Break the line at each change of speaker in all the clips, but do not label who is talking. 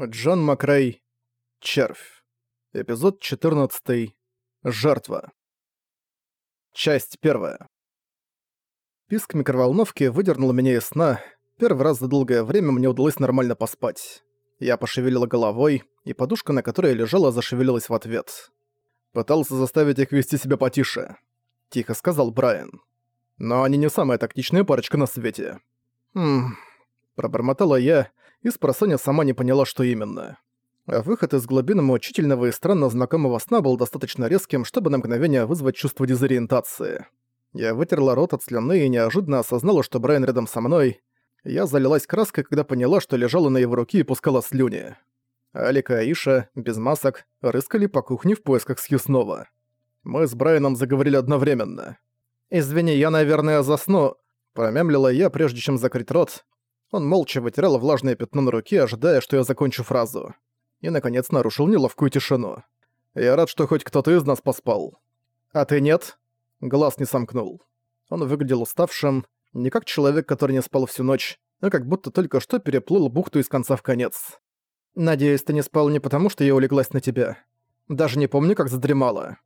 Джон Макрей. Червь. Эпизод 14. Жертва. Часть первая. Писк микроволновки выдернул меня из сна. Первый раз за долгое время мне удалось нормально поспать. Я пошевелила головой, и подушка, на которой я лежала, зашевелилась в ответ. Пытался заставить их вести себя потише. Тихо сказал Брайан. Но они не самая тактичная парочка на свете. Хм... Пробормотала я, и спросонья сама не поняла, что именно. А выход из глубины мучительного и странно знакомого сна был достаточно резким, чтобы на мгновение вызвать чувство дезориентации. Я вытерла рот от слюны и неожиданно осознала, что Брайан рядом со мной. Я залилась краской, когда поняла, что лежала на его руке и пускала слюни. Алика и Аиша, без масок, рыскали по кухне в поисках съестного. Мы с Брайаном заговорили одновременно. «Извини, я, наверное, засну», — промямлила я, прежде чем закрыть рот, он молча вытирал влажное пятно на руке, ожидая, что я закончу фразу. И, наконец, нарушил неловкую тишину. «Я рад, что хоть кто-то из нас поспал». «А ты нет?» Глаз не сомкнул. Он выглядел уставшим, не как человек, который не спал всю ночь, а как будто только что переплыл бухту из конца в конец. «Надеюсь, ты не спал не потому, что я улеглась на тебя. Даже не помню, как задремала.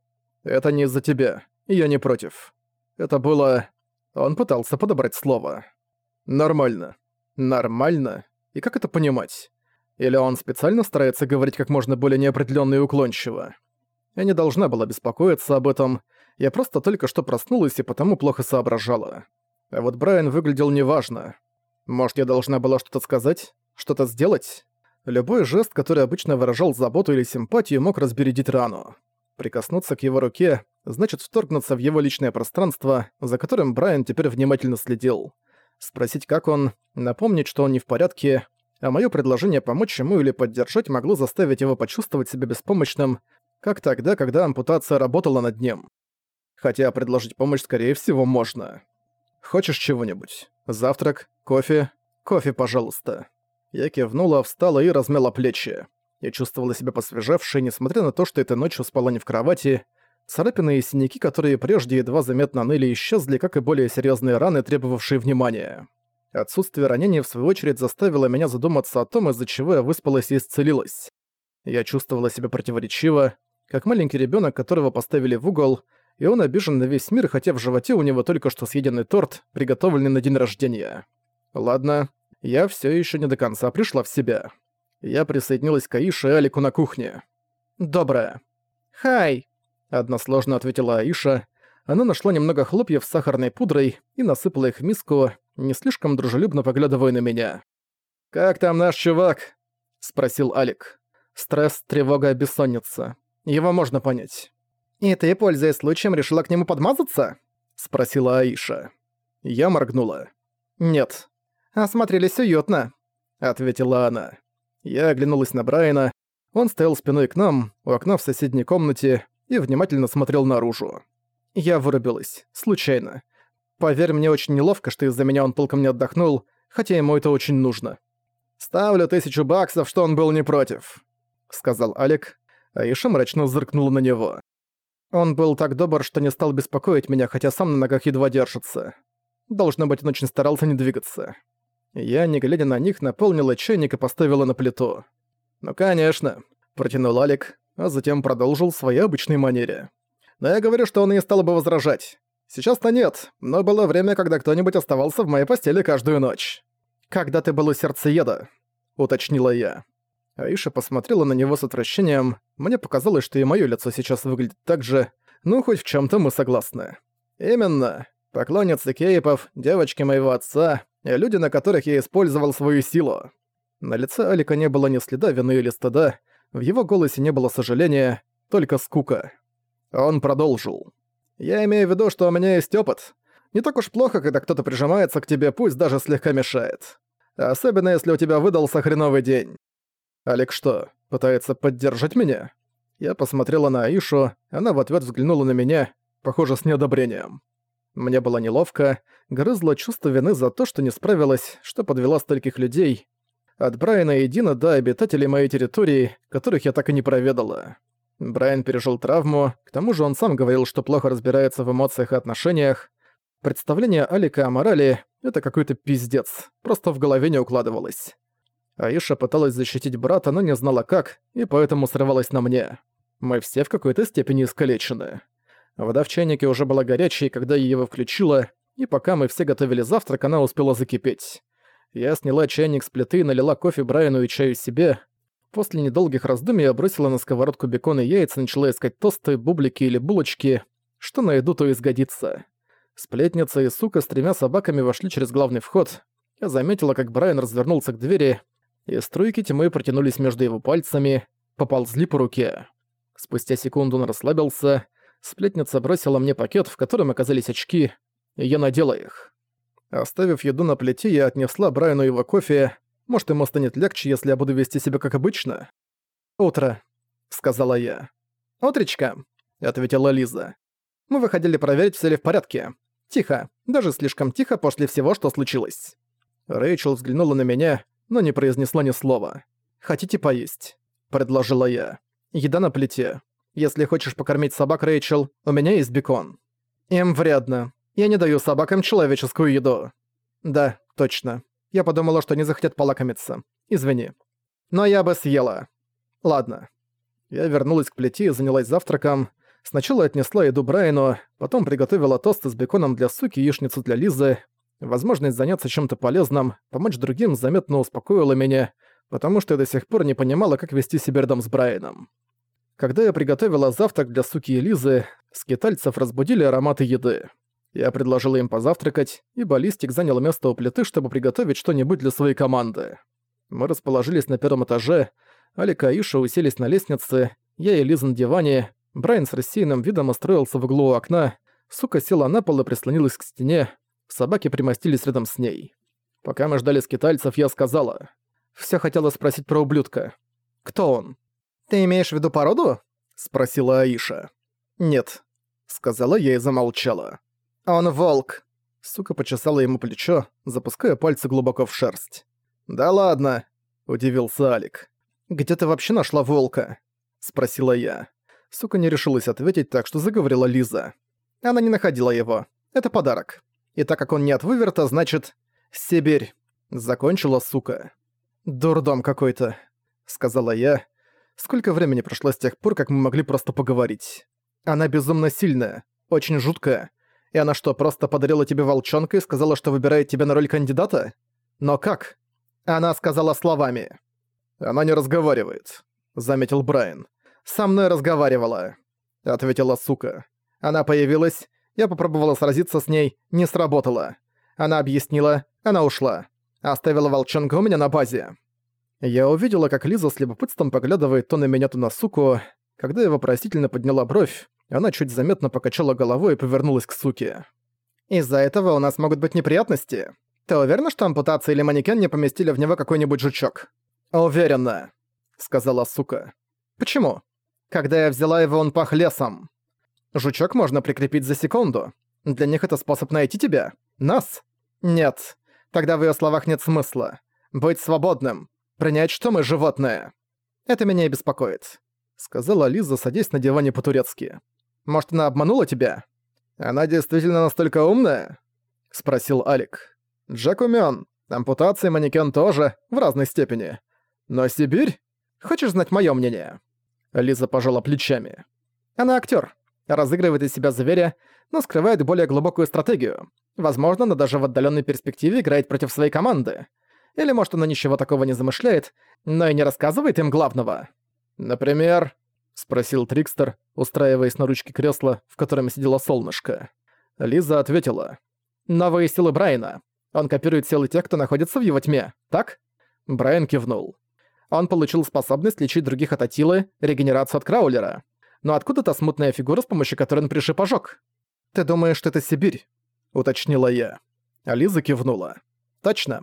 Это не из-за тебя, и я не против. Это было...» Он пытался подобрать слово. «Нормально. Нормально? И как это понимать? Или он специально старается говорить как можно более неопределённо и уклончиво? Я не должна была беспокоиться об этом, я просто только что проснулась и потому плохо соображала. А вот Брайан выглядел неважно. Может, я должна была что-то сказать? Что-то сделать? Любой жест, который обычно выражал заботу или симпатию, мог разбередить рану. Прикоснуться к его руке значит вторгнуться в его личное пространство, за которым Брайан теперь внимательно следил спросить, как он, напомнить, что он не в порядке, а моё предложение помочь ему или поддержать могло заставить его почувствовать себя беспомощным, как тогда, когда ампутация работала над ним. Хотя предложить помощь, скорее всего, можно. «Хочешь чего-нибудь? Завтрак? Кофе? Кофе, пожалуйста». Я кивнула, встала и размяла плечи. Я чувствовала себя посвежевшей, несмотря на то, что этой ночью спала не в кровати, Царапины и синяки, которые прежде едва заметно ныли, исчезли, как и более серьезные раны, требовавшие внимания. Отсутствие ранения, в свою очередь, заставило меня задуматься о том, из-за чего я выспалась и исцелилась. Я чувствовала себя противоречиво, как маленький ребенок, которого поставили в угол, и он обижен на весь мир, хотя в животе у него только что съеденный торт, приготовленный на день рождения. Ладно, я все еще не до конца пришла в себя. Я присоединилась к Аише и Алику на кухне. «Доброе». «Хай!» Односложно ответила Аиша. Она нашла немного хлопьев с сахарной пудрой и насыпала их в миску, не слишком дружелюбно поглядывая на меня. «Как там наш чувак?» — спросил Алик. «Стресс, тревога, бессонница. Его можно понять». «И ты, пользуясь случаем, решила к нему подмазаться?» — спросила Аиша. Я моргнула. «Нет». «Осмотрелись уютно», — ответила она. Я оглянулась на Брайана. Он стоял спиной к нам, у окна в соседней комнате, и внимательно смотрел наружу. Я вырубилась. Случайно. Поверь, мне очень неловко, что из-за меня он толком не отдохнул, хотя ему это очень нужно. «Ставлю тысячу баксов, что он был не против», — сказал Алик, а Иша мрачно зыркнула на него. Он был так добр, что не стал беспокоить меня, хотя сам на ногах едва держится. Должно быть, он очень старался не двигаться. Я, не глядя на них, наполнила чайник и поставила на плиту. «Ну, конечно», — протянул Алик, а затем продолжил в своей обычной манере. «Но я говорю, что он не стал бы возражать. Сейчас-то нет, но было время, когда кто-нибудь оставался в моей постели каждую ночь. Когда ты был у сердцееда?» — уточнила я. Аиша посмотрела на него с отвращением. Мне показалось, что и моё лицо сейчас выглядит так же. Ну, хоть в чём-то мы согласны. «Именно. Поклонницы кейпов, девочки моего отца, люди, на которых я использовал свою силу». На лице Алика не было ни следа вины или стыда, в его голосе не было сожаления, только скука. Он продолжил. «Я имею в виду, что у меня есть опыт. Не так уж плохо, когда кто-то прижимается к тебе, пусть даже слегка мешает. Особенно, если у тебя выдался хреновый день». «Алик что, пытается поддержать меня?» Я посмотрела на Аишу, она в ответ взглянула на меня, похоже, с неодобрением. Мне было неловко, грызло чувство вины за то, что не справилась, что подвела стольких людей, от Брайана и Дина до обитателей моей территории, которых я так и не проведала. Брайан пережил травму, к тому же он сам говорил, что плохо разбирается в эмоциях и отношениях. Представление Алика о морали — это какой-то пиздец, просто в голове не укладывалось. Аиша пыталась защитить брата, но не знала как, и поэтому срывалась на мне. Мы все в какой-то степени искалечены. Вода в чайнике уже была горячей, когда я его включила, и пока мы все готовили завтрак, она успела закипеть. Я сняла чайник с плиты, налила кофе Брайану и чаю себе. После недолгих раздумий я бросила на сковородку бекон и яйца, начала искать тосты, бублики или булочки. Что найду, то изгодится. Сплетница и сука с тремя собаками вошли через главный вход. Я заметила, как Брайан развернулся к двери, и струйки тьмы протянулись между его пальцами, поползли по руке. Спустя секунду он расслабился, сплетница бросила мне пакет, в котором оказались очки, и я надела их. Оставив еду на плите, я отнесла Брайану его кофе. Может, ему станет легче, если я буду вести себя как обычно? «Утро», — сказала я. «Утречка», — ответила Лиза. «Мы выходили проверить, все ли в порядке. Тихо, даже слишком тихо после всего, что случилось». Рэйчел взглянула на меня, но не произнесла ни слова. «Хотите поесть?» — предложила я. «Еда на плите. Если хочешь покормить собак, Рэйчел, у меня есть бекон». «Им вредно», я не даю собакам человеческую еду. Да, точно. Я подумала, что они захотят полакомиться. Извини. Но я бы съела. Ладно. Я вернулась к плите и занялась завтраком. Сначала отнесла еду Брайану, потом приготовила тосты с беконом для суки и яичницу для Лизы. Возможность заняться чем-то полезным, помочь другим заметно успокоила меня, потому что я до сих пор не понимала, как вести себя рядом с Брайаном. Когда я приготовила завтрак для суки и Лизы, скитальцев разбудили ароматы еды. Я предложила им позавтракать, и баллистик занял место у плиты, чтобы приготовить что-нибудь для своей команды. Мы расположились на первом этаже, Алика и Аиша уселись на лестнице, я и Лиза на диване, Брайан с рассеянным видом устроился в углу у окна, сука села на пол и прислонилась к стене, собаки примостились рядом с ней. Пока мы ждали скитальцев, я сказала. Всё хотела спросить про ублюдка. «Кто он?» «Ты имеешь в виду породу?» — спросила Аиша. «Нет», — сказала я и замолчала. «Он волк!» Сука почесала ему плечо, запуская пальцы глубоко в шерсть. «Да ладно!» – удивился Алик. «Где ты вообще нашла волка?» – спросила я. Сука не решилась ответить, так что заговорила Лиза. Она не находила его. Это подарок. И так как он не от выверта, значит... Сибирь. Закончила сука. «Дурдом какой-то», — сказала я. Сколько времени прошло с тех пор, как мы могли просто поговорить? Она безумно сильная, очень жуткая, и она что, просто подарила тебе волчонка и сказала, что выбирает тебя на роль кандидата? Но как? Она сказала словами. Она не разговаривает, заметил Брайан. Со мной разговаривала, ответила сука. Она появилась, я попробовала сразиться с ней, не сработало. Она объяснила, она ушла. Оставила волчонка у меня на базе. Я увидела, как Лиза с любопытством поглядывает то на меня, то на суку. Когда я вопросительно подняла бровь, она чуть заметно покачала головой и повернулась к суке. «Из-за этого у нас могут быть неприятности. Ты уверена, что ампутация или манекен не поместили в него какой-нибудь жучок?» «Уверена», — сказала сука. «Почему? Когда я взяла его, он пах лесом. Жучок можно прикрепить за секунду. Для них это способ найти тебя. Нас? Нет. Тогда в её словах нет смысла. Быть свободным. Принять, что мы животные. Это меня и беспокоит», — сказала Лиза, садясь на диване по-турецки. Может, она обманула тебя? Она действительно настолько умная?» — спросил Алик. «Джек умён. Ампутация манекен тоже, в разной степени. Но Сибирь? Хочешь знать моё мнение?» Лиза пожала плечами. «Она актёр. Разыгрывает из себя зверя, но скрывает более глубокую стратегию. Возможно, она даже в отдалённой перспективе играет против своей команды. Или, может, она ничего такого не замышляет, но и не рассказывает им главного. Например, — спросил Трикстер, устраиваясь на ручке кресла, в котором сидело солнышко. Лиза ответила. «Новые силы Брайана. Он копирует силы тех, кто находится в его тьме, так?» Брайан кивнул. Он получил способность лечить других от Атилы, регенерацию от Краулера. Но откуда та смутная фигура, с помощью которой он пришиб ожог? «Ты думаешь, что это Сибирь?» — уточнила я. А Лиза кивнула. «Точно.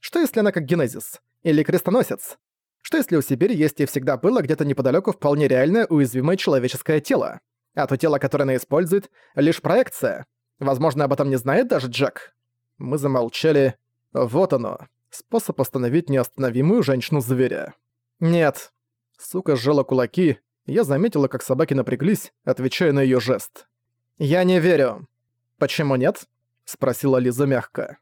Что если она как Генезис? Или Крестоносец? Что если у Сибири есть и всегда было где-то неподалеку вполне реальное уязвимое человеческое тело, а то тело, которое она использует, лишь проекция. Возможно, об этом не знает даже Джек. Мы замолчали. Вот оно. Способ остановить неостановимую женщину-зверя. Нет. Сука сжала кулаки. Я заметила, как собаки напряглись, отвечая на ее жест. «Я не верю». «Почему нет?» — спросила Лиза мягко.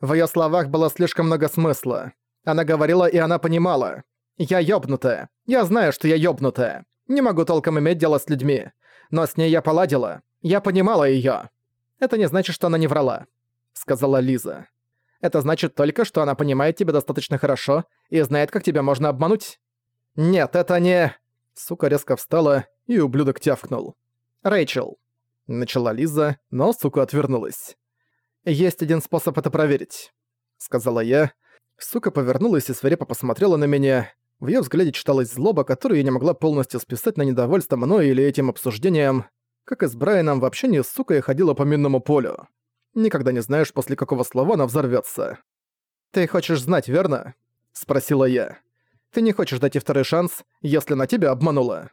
В ее словах было слишком много смысла. Она говорила, и она понимала. Я ёбнутая. Я знаю, что я ёбнутая. Не могу толком иметь дело с людьми. Но с ней я поладила. Я понимала её. Это не значит, что она не врала», — сказала Лиза. «Это значит только, что она понимает тебя достаточно хорошо и знает, как тебя можно обмануть». «Нет, это не...» Сука резко встала, и ублюдок тявкнул. «Рэйчел». Начала Лиза, но сука отвернулась. «Есть один способ это проверить», — сказала я. Сука повернулась и свирепо посмотрела на меня. В её взгляде читалась злоба, которую я не могла полностью списать на недовольство мной или этим обсуждением. Как и с Брайаном, в общении с сукой ходила по минному полю. Никогда не знаешь, после какого слова она взорвётся. «Ты хочешь знать, верно?» — спросила я. «Ты не хочешь дать ей второй шанс, если она тебя обманула?»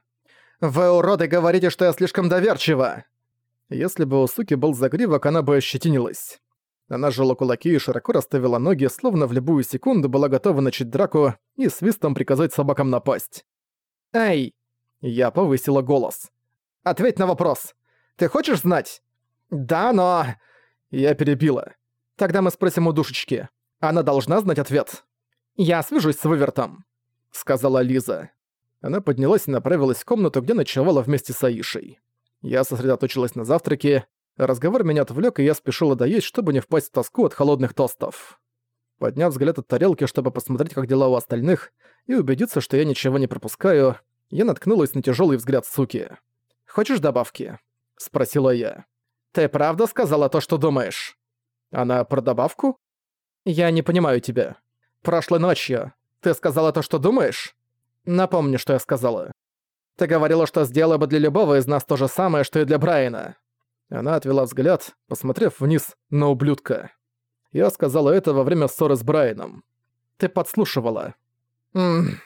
«Вы, уроды, говорите, что я слишком доверчива!» Если бы у суки был загривок, она бы ощетинилась. Она сжала кулаки и широко расставила ноги, словно в любую секунду была готова начать драку и свистом приказать собакам напасть. «Эй!» Я повысила голос. «Ответь на вопрос. Ты хочешь знать?» «Да, но...» Я перебила. «Тогда мы спросим у душечки. Она должна знать ответ». «Я свяжусь с вывертом», — сказала Лиза. Она поднялась и направилась в комнату, где ночевала вместе с Аишей. Я сосредоточилась на завтраке, разговор меня отвлек, и я спешила доесть, чтобы не впасть в тоску от холодных тостов. Подняв взгляд от тарелки, чтобы посмотреть, как дела у остальных, и убедиться, что я ничего не пропускаю, я наткнулась на тяжелый взгляд суки. «Хочешь добавки?» — спросила я. «Ты правда сказала то, что думаешь?» «Она про добавку?» «Я не понимаю тебя. Прошлой ночью ты сказала то, что думаешь?» «Напомни, что я сказала». Ты говорила, что сделала бы для любого из нас то же самое, что и для Брайана». Она отвела взгляд, посмотрев вниз на ублюдка. Я сказала это во время ссоры с Брайаном. «Ты подслушивала». «Ммм...»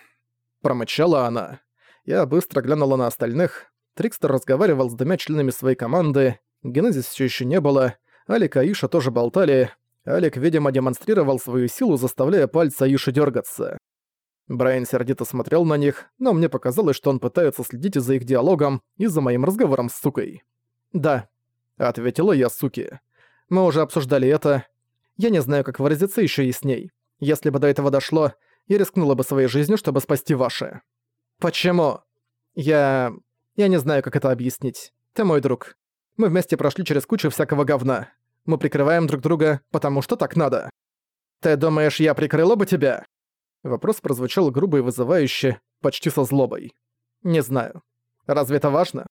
Промычала она. Я быстро глянула на остальных. Трикстер разговаривал с двумя членами своей команды. Генезис все еще не было. Алик и Аиша тоже болтали. Алик, видимо, демонстрировал свою силу, заставляя пальцы Аиши дергаться. Брайан сердито смотрел на них, но мне показалось, что он пытается следить за их диалогом и за моим разговором с сукой. «Да», — ответила я суки. «Мы уже обсуждали это. Я не знаю, как выразиться еще и с ней. Если бы до этого дошло, я рискнула бы своей жизнью, чтобы спасти ваше». «Почему?» «Я... я не знаю, как это объяснить. Ты мой друг. Мы вместе прошли через кучу всякого говна. Мы прикрываем друг друга, потому что так надо. Ты думаешь, я прикрыла бы тебя?» Вопрос прозвучал грубо и вызывающе, почти со злобой. «Не знаю. Разве это важно?